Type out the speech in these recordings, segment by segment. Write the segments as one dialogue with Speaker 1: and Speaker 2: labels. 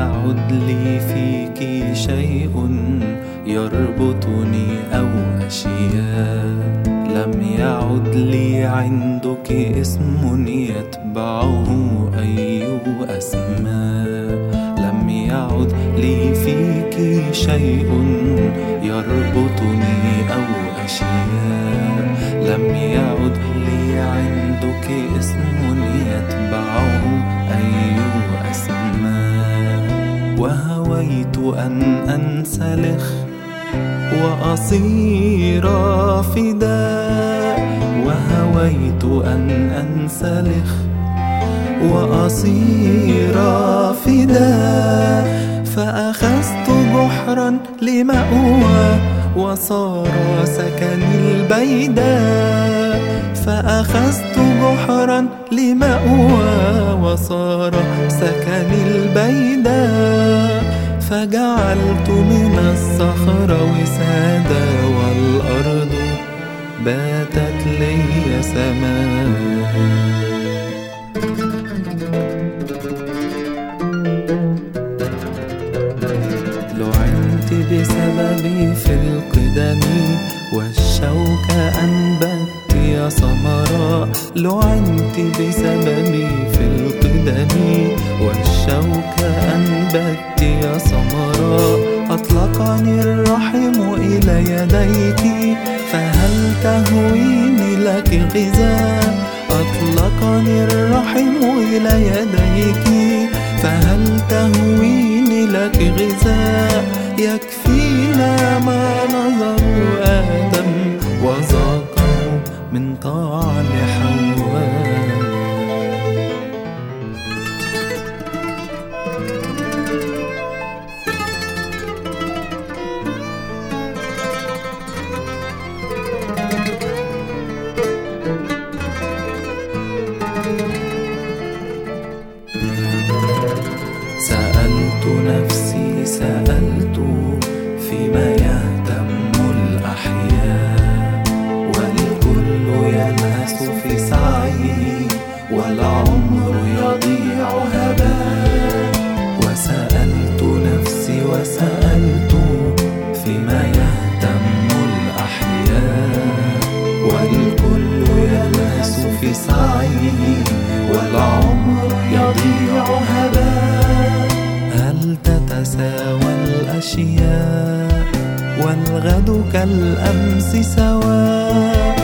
Speaker 1: يعد لي فيك شيء يربطني أو أشياء. لم يعد لي عندك اسم يتبعه أي أسماء. لم يعد لي فيك شيء يربطني أو أشياء. لم يعد لي عندك اسم يتبعه وهويت أن أنسلخ وأصير فداء وهويت أن أنسلخ وأصير فداء فأخذت بحرا لمأوى وصار سكني البيداء فأخذت بحرا لمأوى وصار سكني البيداء فجعلت من الصخر بسببي في القدم والشوك أنبت يا سمراء لعنت بسببي في القدم والشوك أنبت يا سمراء أطلقني الرحم إلى يديك فهل تهويني لك غذاء أطلقني الرحم إلى يديك. طعن حواء والغد كالأمس سواء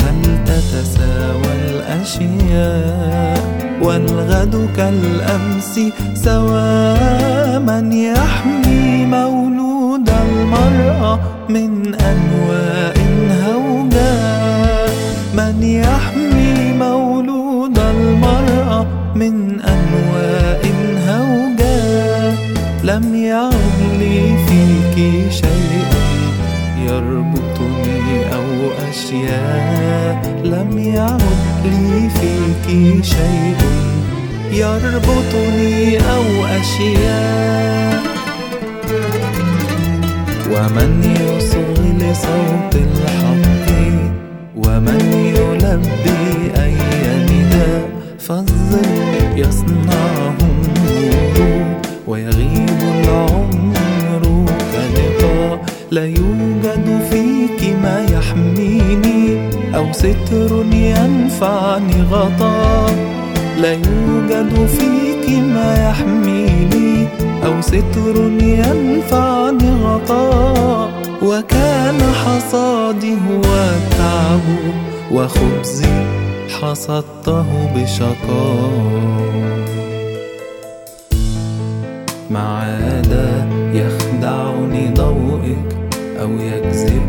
Speaker 1: هل تتساوى الأشياء؟ والغد كالأمس سواء من يحمي مولود المرأة من أنواء لم يعد لي فيك شيء يربطني أو أشياء. ومن يصغي لصوت الحق؟ ومن يلبي أي نداء؟ فالظل يصنعه النور ويغيب العمر كلقاء لا يوجد أو ستر ينفعني غطاء. لا يوجد فيك ما يحميني أو ستر ينفعني غطاء. وكان حصادي هو التعب وخبزي حصدته بشقاء. ما عاد يخدعني ضوئك أو يجذبني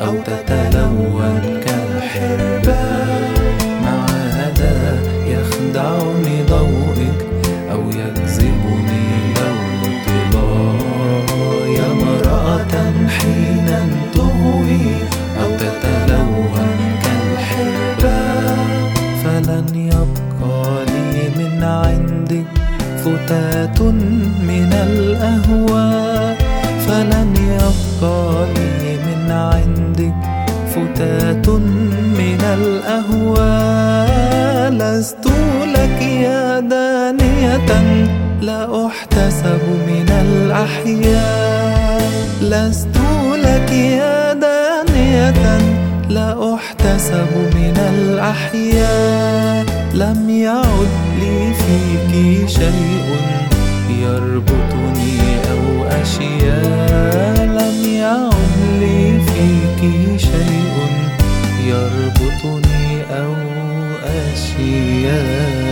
Speaker 1: أو تتلون كالحرباء مع هذا يخدعني ضوئك أو يجذبني لون طلاء يا امرأة حين تهوي أو تتلون كالحرباء فلن يبقى لي من عندك فتاة من الأهواء فلن يبقى لي عندك فتاة من الأهواء لست لك يا دانية لا أحتسب من الأحياء. لست لك يا دانية لا أحتسب من الأحياء. لم يعد لي فيك شيء يربطني أو أشياء. يربطني أو أشياء.